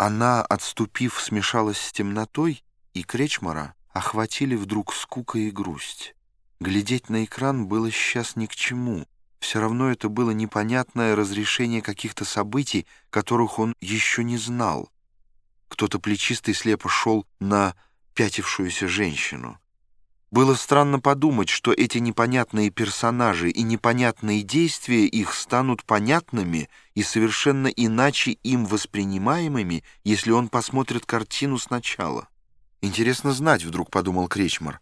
Она, отступив, смешалась с темнотой, и Кречмара охватили вдруг скука и грусть. Глядеть на экран было сейчас ни к чему. Все равно это было непонятное разрешение каких-то событий, которых он еще не знал. Кто-то плечистый слепо шел на пятившуюся женщину. Было странно подумать, что эти непонятные персонажи и непонятные действия их станут понятными и совершенно иначе им воспринимаемыми, если он посмотрит картину сначала. «Интересно знать», — вдруг подумал Кречмар,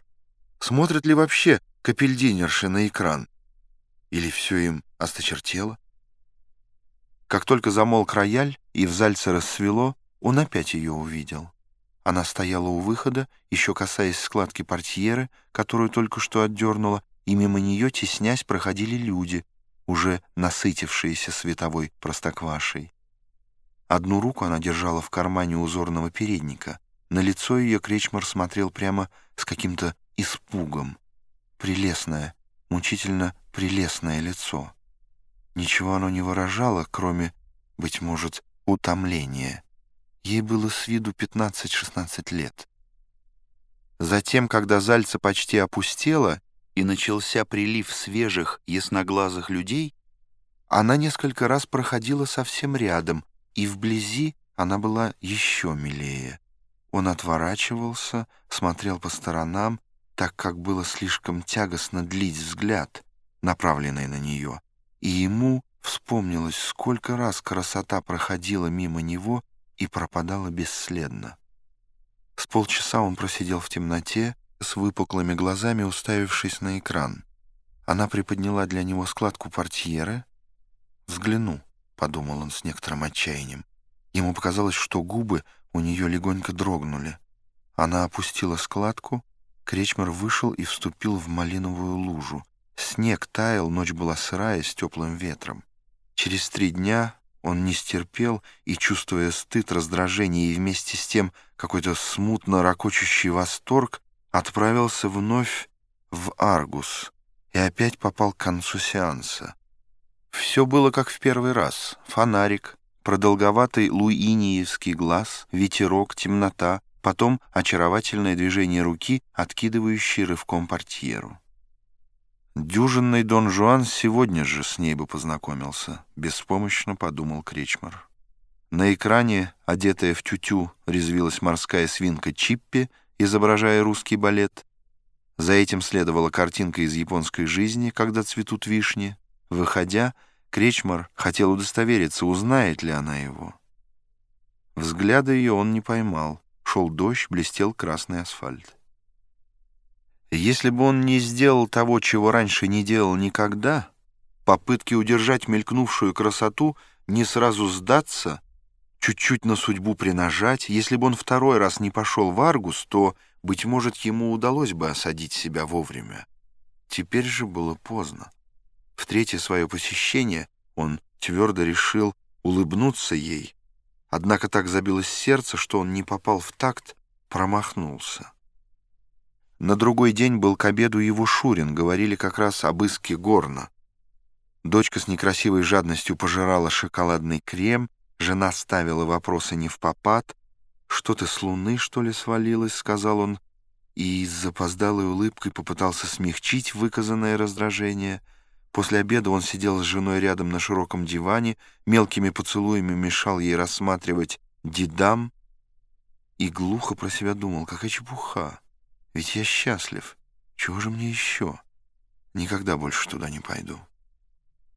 смотрят ли вообще капельдинерши на экран? Или все им осточертело? Как только замолк рояль и в зальце рассвело, он опять ее увидел. Она стояла у выхода, еще касаясь складки портьеры, которую только что отдернула, и мимо нее, теснясь, проходили люди, уже насытившиеся световой простоквашей. Одну руку она держала в кармане узорного передника. На лицо ее Кречмар смотрел прямо с каким-то испугом. Прелестное, мучительно прелестное лицо. Ничего оно не выражало, кроме, быть может, утомления. Ей было с виду 15-16 лет. Затем, когда Зальца почти опустела и начался прилив свежих, ясноглазых людей, она несколько раз проходила совсем рядом, и вблизи она была еще милее. Он отворачивался, смотрел по сторонам, так как было слишком тягостно длить взгляд, направленный на нее, и ему вспомнилось, сколько раз красота проходила мимо него — и пропадала бесследно. С полчаса он просидел в темноте, с выпуклыми глазами уставившись на экран. Она приподняла для него складку портьеры. «Взгляну», — подумал он с некоторым отчаянием. Ему показалось, что губы у нее легонько дрогнули. Она опустила складку, Кречмар вышел и вступил в малиновую лужу. Снег таял, ночь была сырая, с теплым ветром. Через три дня он не стерпел и, чувствуя стыд, раздражение и вместе с тем какой-то смутно ракочущий восторг, отправился вновь в Аргус и опять попал к концу сеанса. Все было как в первый раз. Фонарик, продолговатый луиниевский глаз, ветерок, темнота, потом очаровательное движение руки, откидывающей рывком портьеру. Дюжинный Дон Жуан сегодня же с ней бы познакомился, беспомощно подумал Кречмар. На экране, одетая в тютю, резвилась морская свинка Чиппи, изображая русский балет. За этим следовала картинка из японской жизни, когда цветут вишни. Выходя, Кречмар хотел удостовериться, узнает ли она его. Взгляда ее он не поймал. Шел дождь, блестел красный асфальт. Если бы он не сделал того, чего раньше не делал никогда, попытки удержать мелькнувшую красоту, не сразу сдаться, чуть-чуть на судьбу принажать, если бы он второй раз не пошел в Аргус, то, быть может, ему удалось бы осадить себя вовремя. Теперь же было поздно. В третье свое посещение он твердо решил улыбнуться ей, однако так забилось сердце, что он не попал в такт, промахнулся. На другой день был к обеду его Шурин, говорили как раз об иске Горна. Дочка с некрасивой жадностью пожирала шоколадный крем, жена ставила вопросы не в попад. «Что ты с луны, что ли, свалилась?» — сказал он, и с запоздалой улыбкой попытался смягчить выказанное раздражение. После обеда он сидел с женой рядом на широком диване, мелкими поцелуями мешал ей рассматривать дедам и глухо про себя думал, какая чепуха. Ведь я счастлив. Чего же мне еще? Никогда больше туда не пойду.